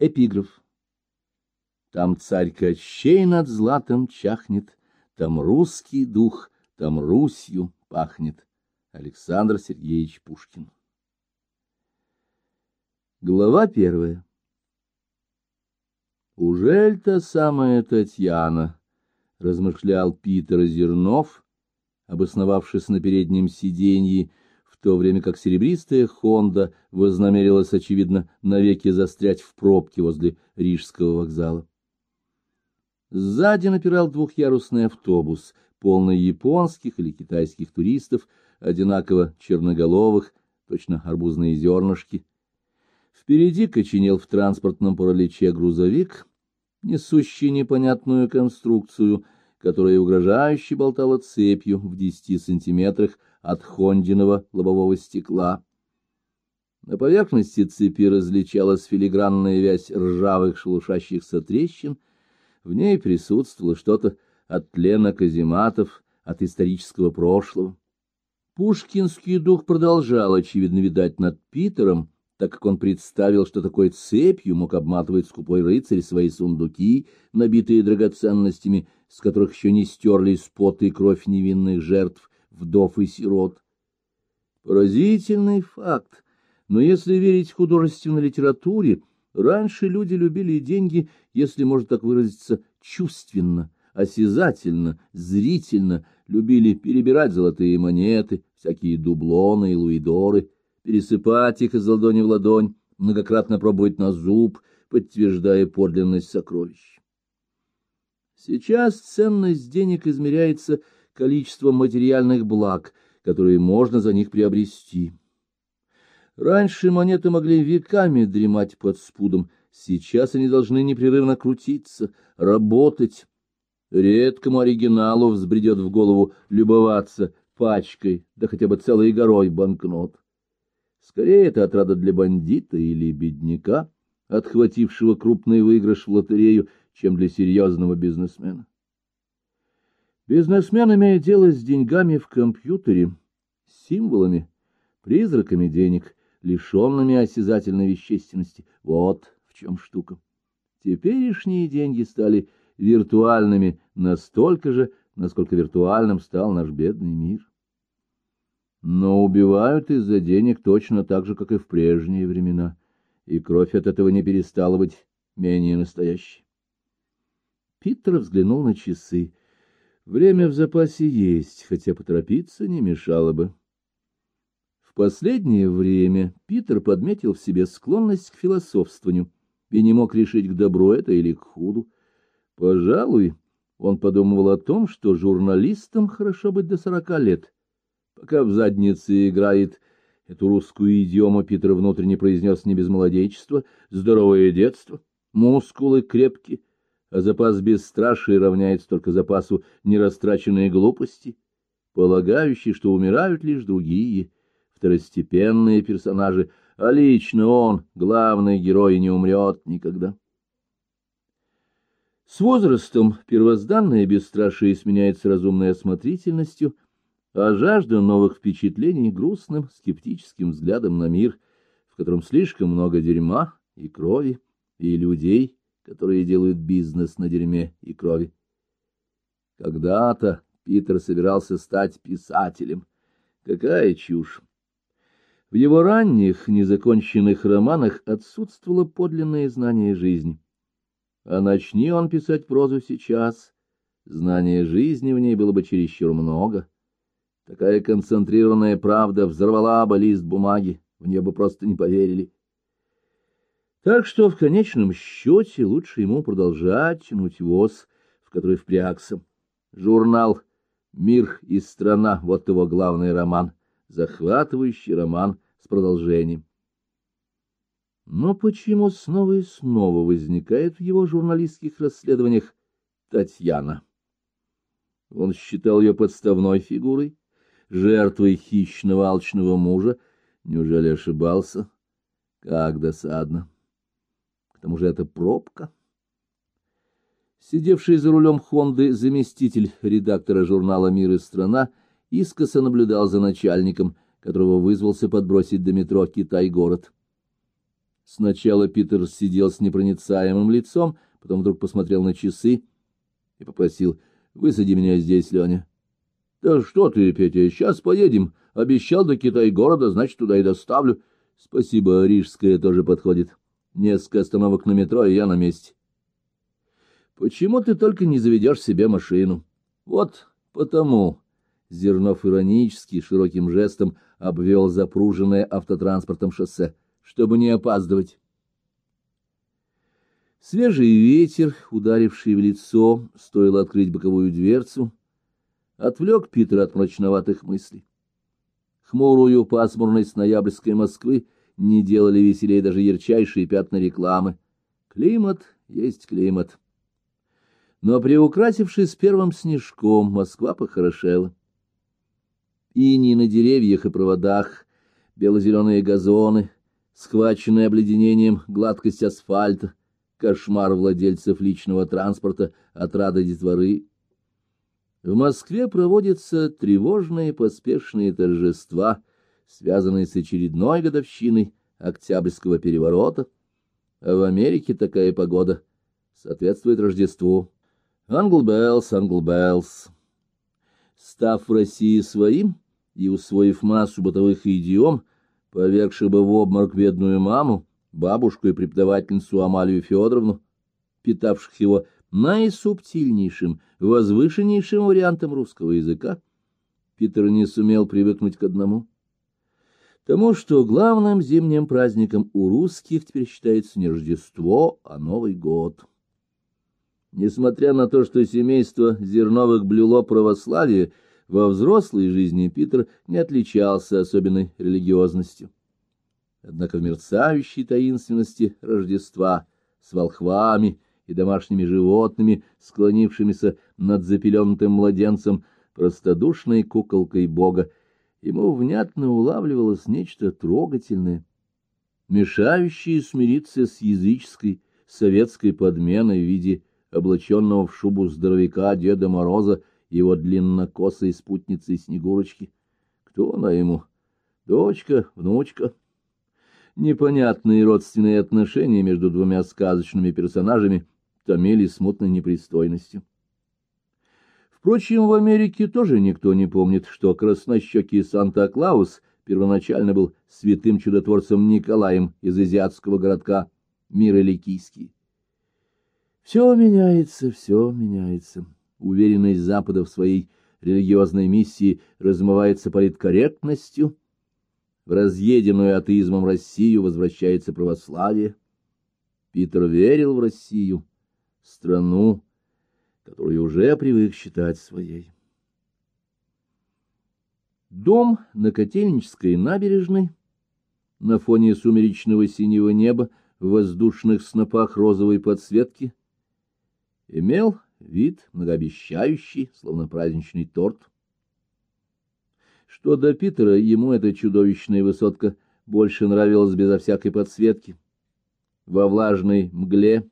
Эпиграф. Там царь Кощей над златом чахнет, Там русский дух, там Русью пахнет. Александр Сергеевич Пушкин. Глава первая. Ужель та самая Татьяна, размышлял Питер Зернов, обосновавшись на переднем сиденье, то время как серебристая Хонда вознамерилась, очевидно, навеки застрять в пробке возле Рижского вокзала. Сзади напирал двухъярусный автобус, полный японских или китайских туристов, одинаково черноголовых, точно арбузные зернышки. Впереди коченел в транспортном параличе грузовик, несущий непонятную конструкцию, которая угрожающе болтала цепью в десяти сантиметрах от хондиного лобового стекла. На поверхности цепи различалась филигранная вязь ржавых шелушащихся трещин, в ней присутствовало что-то от тлена казематов, от исторического прошлого. Пушкинский дух продолжал, очевидно, видать над Питером, так как он представил, что такой цепью мог обматывать скупой рыцарь свои сундуки, набитые драгоценностями, с которых еще не стерлись пот и кровь невинных жертв, вдов и сирот. Поразительный факт, но если верить художественной литературе, раньше люди любили деньги, если можно так выразиться, чувственно, осязательно, зрительно, любили перебирать золотые монеты, всякие дублоны и луидоры, пересыпать их из ладони в ладонь, многократно пробовать на зуб, подтверждая подлинность сокровищ. Сейчас ценность денег измеряется количеством материальных благ, которые можно за них приобрести. Раньше монеты могли веками дремать под спудом, сейчас они должны непрерывно крутиться, работать. Редкому оригиналу взбредет в голову любоваться пачкой, да хотя бы целой горой банкнот. Скорее, это отрада для бандита или бедняка, отхватившего крупный выигрыш в лотерею, чем для серьезного бизнесмена. Бизнесмен имеет дело с деньгами в компьютере, символами, призраками денег, лишенными осязательной вещественности. Вот в чем штука. Теперешние деньги стали виртуальными настолько же, насколько виртуальным стал наш бедный мир. Но убивают из-за денег точно так же, как и в прежние времена, и кровь от этого не перестала быть менее настоящей. Питер взглянул на часы. Время в запасе есть, хотя поторопиться не мешало бы. В последнее время Питер подметил в себе склонность к философствованию и не мог решить, к добру это или к худу. Пожалуй, он подумывал о том, что журналистам хорошо быть до сорока лет. Пока в заднице играет эту русскую идиому, Питер внутренне произнес не без молодечества, здоровое детство, мускулы крепкие, а запас бесстрашия равняется только запасу нерастраченной глупости, полагающий, что умирают лишь другие, второстепенные персонажи, а лично он, главный герой, не умрет никогда. С возрастом первозданное бесстрашие сменяется разумной осмотрительностью, а жажда новых впечатлений — грустным, скептическим взглядом на мир, в котором слишком много дерьма и крови, и людей, которые делают бизнес на дерьме и крови. Когда-то Питер собирался стать писателем. Какая чушь! В его ранних, незаконченных романах отсутствовало подлинное знание жизни. А начни он писать прозу сейчас, знания жизни в ней было бы чересчур много. Такая концентрированная правда взорвала бы лист бумаги, в нее бы просто не поверили. Так что в конечном счете лучше ему продолжать тянуть воз, в который впрягся. Журнал «Мир и страна» — вот его главный роман, захватывающий роман с продолжением. Но почему снова и снова возникает в его журналистских расследованиях Татьяна? Он считал ее подставной фигурой, жертвой хищного алчного мужа. Неужели ошибался? Как досадно! Тому же это пробка. Сидевший за рулем Хонды заместитель редактора журнала «Мир и страна» искоса наблюдал за начальником, которого вызвался подбросить до метро «Китай-город». Сначала Питер сидел с непроницаемым лицом, потом вдруг посмотрел на часы и попросил, «Высади меня здесь, Леня». «Да что ты, Петя, сейчас поедем. Обещал до Китай-города, значит, туда и доставлю». «Спасибо, Рижская тоже подходит. Несколько остановок на метро, и я на месте». «Почему ты только не заведешь себе машину?» «Вот потому». Зернов иронически, широким жестом обвел запруженное автотранспортом шоссе чтобы не опаздывать. Свежий ветер, ударивший в лицо, стоило открыть боковую дверцу, отвлек Питера от мрачноватых мыслей. Хмурую пасмурность ноябрьской Москвы не делали веселее даже ярчайшие пятна рекламы. Климат есть климат. Но приукрасившись первым снежком, Москва похорошела. Ини на деревьях и проводах, бело-зеленые газоны, схваченная обледенением гладкость асфальта, кошмар владельцев личного транспорта, отрада детворы. В Москве проводятся тревожные поспешные торжества, связанные с очередной годовщиной Октябрьского переворота, а в Америке такая погода соответствует Рождеству. Jingle Bells. Став в России своим и усвоив массу бытовых идиом, повергший бы в обморок бедную маму, бабушку и преподавательницу Амалию Федоровну, питавших его наисубтильнейшим, возвышеннейшим вариантом русского языка, Питер не сумел привыкнуть к одному. Тому, что главным зимним праздником у русских теперь считается не Рождество, а Новый год. Несмотря на то, что семейство Зерновых блюло православие, во взрослой жизни Питер не отличался особенной религиозностью. Однако в мерцающей таинственности Рождества с волхвами и домашними животными, склонившимися над запеленутым младенцем, простодушной куколкой Бога, ему внятно улавливалось нечто трогательное, мешающее смириться с языческой советской подменой в виде облаченного в шубу здоровяка Деда Мороза его длиннокосой спутницей Снегурочки. Кто она ему? Дочка, внучка? Непонятные родственные отношения между двумя сказочными персонажами томили смутной непристойностью. Впрочем, в Америке тоже никто не помнит, что краснощекий Санта-Клаус первоначально был святым чудотворцем Николаем из азиатского городка Мироликийский. Все меняется, все меняется уверенность Запада в своей религиозной миссии размывается политкорректностью, в разъеденную атеизмом Россию возвращается православие. Питер верил в Россию, страну, которую уже привык считать своей. Дом на Котельнической набережной, на фоне сумеречного синего неба, в воздушных снопах розовой подсветки, имел вид многообещающий, словно праздничный торт. Что до Питера, ему эта чудовищная высотка больше нравилась безо всякой подсветки. Во влажной мгле,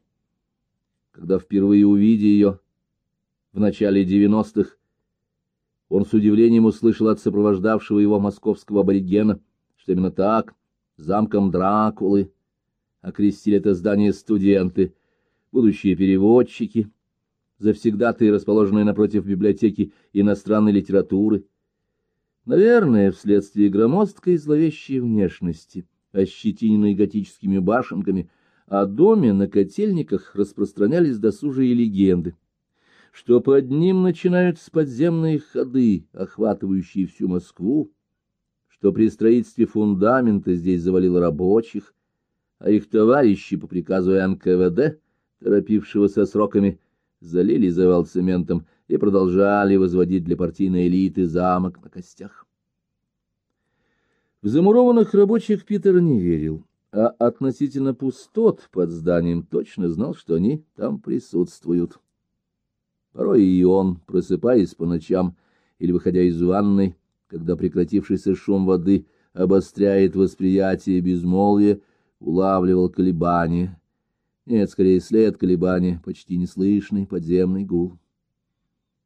когда впервые увидя ее в начале девяностых, он с удивлением услышал от сопровождавшего его московского аборигена, что именно так, замком Дракулы, окрестили это здание студенты, будущие переводчики — завсегдатые, расположенные напротив библиотеки иностранной литературы. Наверное, вследствие громоздкой зловещей внешности, ощетиненной готическими башенками, о доме на котельниках распространялись досужие легенды, что под ним начинаются подземные ходы, охватывающие всю Москву, что при строительстве фундамента здесь завалило рабочих, а их товарищи по приказу НКВД, торопившегося сроками, залили завал цементом и продолжали возводить для партийной элиты замок на костях. В замурованных рабочих Питер не верил, а относительно пустот под зданием точно знал, что они там присутствуют. Порой и он, просыпаясь по ночам или выходя из ванной, когда прекратившийся шум воды обостряет восприятие безмолвия, улавливал колебания, нет, скорее след колебания, почти неслышный подземный гул.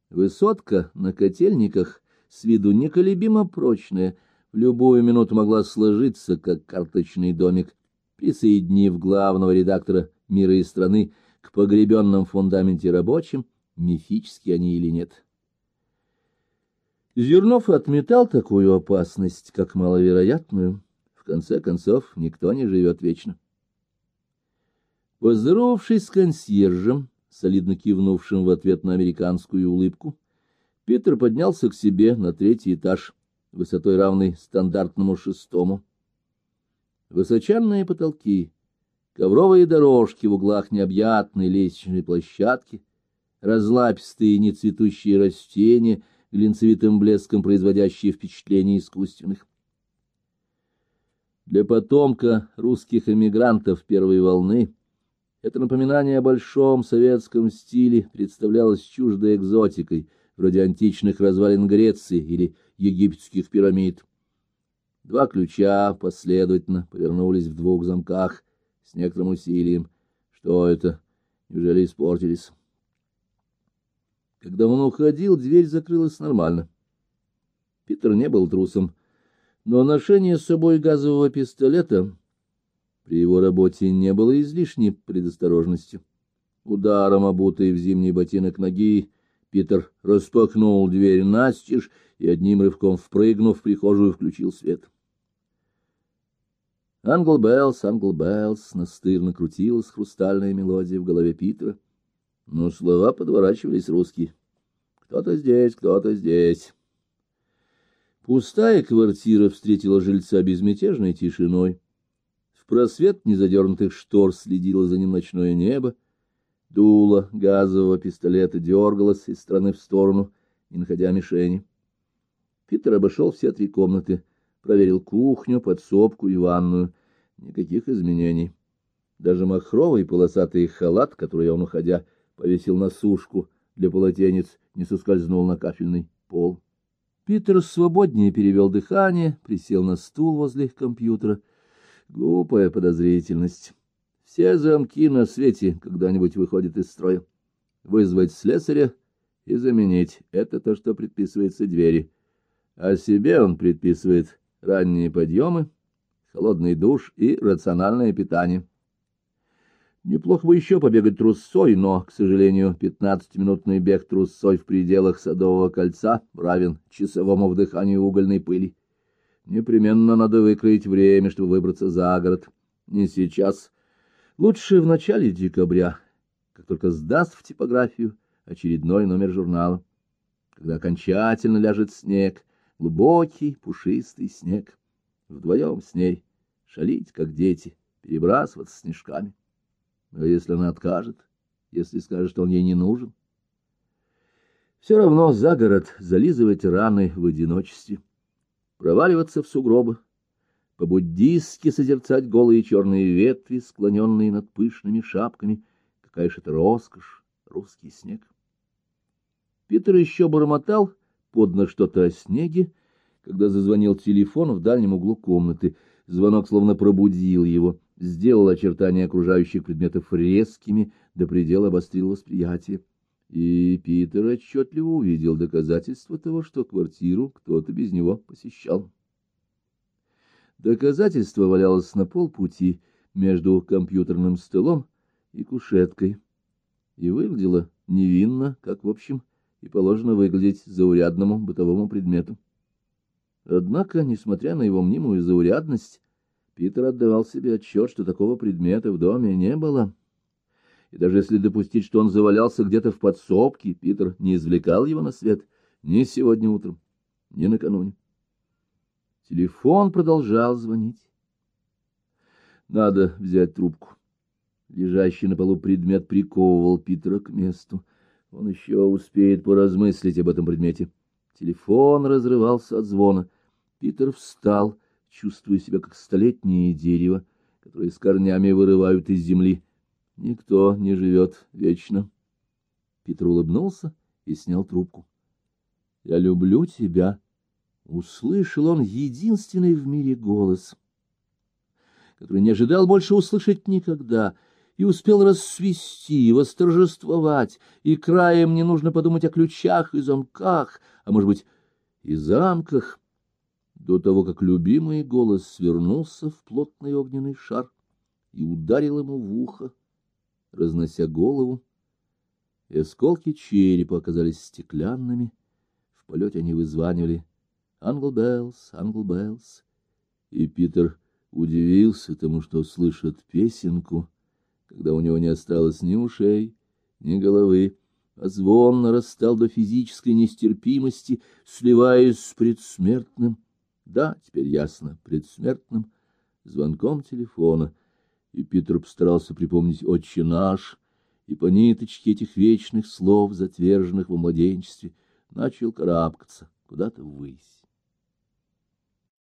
Высотка на котельниках с виду неколебимо прочная, в любую минуту могла сложиться, как карточный домик, присоединив главного редактора «Мира и страны» к погребенным в фундаменте рабочим, мифические они или нет. Зернов отметал такую опасность, как маловероятную. В конце концов, никто не живет вечно. Поздоровавшись с консьержем, солидно кивнувшим в ответ на американскую улыбку, Питер поднялся к себе на третий этаж, высотой равной стандартному шестому. Высоченные потолки, ковровые дорожки в углах необъятной лестничной площадки, разлапистые нецветущие растения, глинцевитым блеском производящие впечатление искусственных. Для потомка русских эмигрантов первой волны это напоминание о большом советском стиле представлялось чуждой экзотикой — вроде античных развалин Греции или египетских пирамид. Два ключа последовательно повернулись в двух замках с некоторым усилием. Что это? Неужели испортились? Когда он уходил, дверь закрылась нормально. Питер не был трусом, но ношение с собой газового пистолета при его работе не было излишней предосторожностью. Ударом, обутой в зимний ботинок ноги, Питер распахнул дверь настежь и одним рывком впрыгнув в прихожую, включил свет. Jingle Bells, Jingle Bells, настырно крутилась хрустальная мелодия в голове Питера, но слова подворачивались русские. Кто-то здесь, кто-то здесь. Пустая квартира встретила жильца безмятежной тишиной. В просвет незадернутых штор следило за ним ночное небо, Дуло газового пистолета дергалось из стороны в сторону, не находя мишени. Питер обошел все три комнаты, проверил кухню, подсобку и ванную. Никаких изменений. Даже махровый полосатый халат, который он, уходя, повесил на сушку для полотенец, не соскользнул на кафельный пол. Питер свободнее перевел дыхание, присел на стул возле компьютера. Глупая подозрительность. Все замки на свете когда-нибудь выходят из строя. Вызвать слесаря и заменить — это то, что предписывается двери. А себе он предписывает ранние подъемы, холодный душ и рациональное питание. Неплохо бы еще побегать трусцой, но, к сожалению, пятнадцатиминутный бег трусцой в пределах Садового кольца равен часовому вдыханию угольной пыли. Непременно надо выкроить время, чтобы выбраться за город. Не сейчас, Лучше в начале декабря, как только сдаст в типографию очередной номер журнала, когда окончательно ляжет снег, глубокий пушистый снег, вдвоем с ней шалить, как дети, перебрасываться снежками. Но если она откажет, если скажет, что он ей не нужен, все равно за город зализывать раны в одиночестве, проваливаться в сугробы, по-буддистски созерцать голые черные ветви, склоненные над пышными шапками. Какая же это роскошь, русский снег! Питер еще бормотал подно что-то о снеге, когда зазвонил телефон в дальнем углу комнаты. Звонок словно пробудил его, сделал очертания окружающих предметов резкими, до предела обострил восприятие. И Питер отчетливо увидел доказательства того, что квартиру кто-то без него посещал. Доказательство валялось на полпути между компьютерным столом и кушеткой и выглядело невинно, как, в общем, и положено выглядеть заурядному бытовому предмету. Однако, несмотря на его мнимую заурядность, Питер отдавал себе отчет, что такого предмета в доме не было. И даже если допустить, что он завалялся где-то в подсобке, Питер не извлекал его на свет ни сегодня утром, ни накануне. Телефон продолжал звонить. Надо взять трубку. Лежащий на полу предмет приковывал Питера к месту. Он еще успеет поразмыслить об этом предмете. Телефон разрывался от звона. Питер встал, чувствуя себя как столетнее дерево, которое с корнями вырывают из земли. Никто не живет вечно. Питер улыбнулся и снял трубку. — Я люблю тебя, услышал он единственный в мире голос, который не ожидал больше услышать никогда, и успел рассвести, восторжествовать, и краем не нужно подумать о ключах и замках, а, может быть, и замках, до того, как любимый голос свернулся в плотный огненный шар и ударил ему в ухо, разнося голову, и осколки черепа оказались стеклянными. В полете они вызванивали «Jingle Bells, Jingle Bells», и Питер удивился тому, что слышит песенку, когда у него не осталось ни ушей, ни головы, а звон нарастал до физической нестерпимости, сливаясь с предсмертным, да, теперь ясно, предсмертным звонком телефона, и Питер постарался припомнить «Отче наш», и по ниточке этих вечных слов, затверженных во младенчестве, начал карабкаться куда-то ввысь.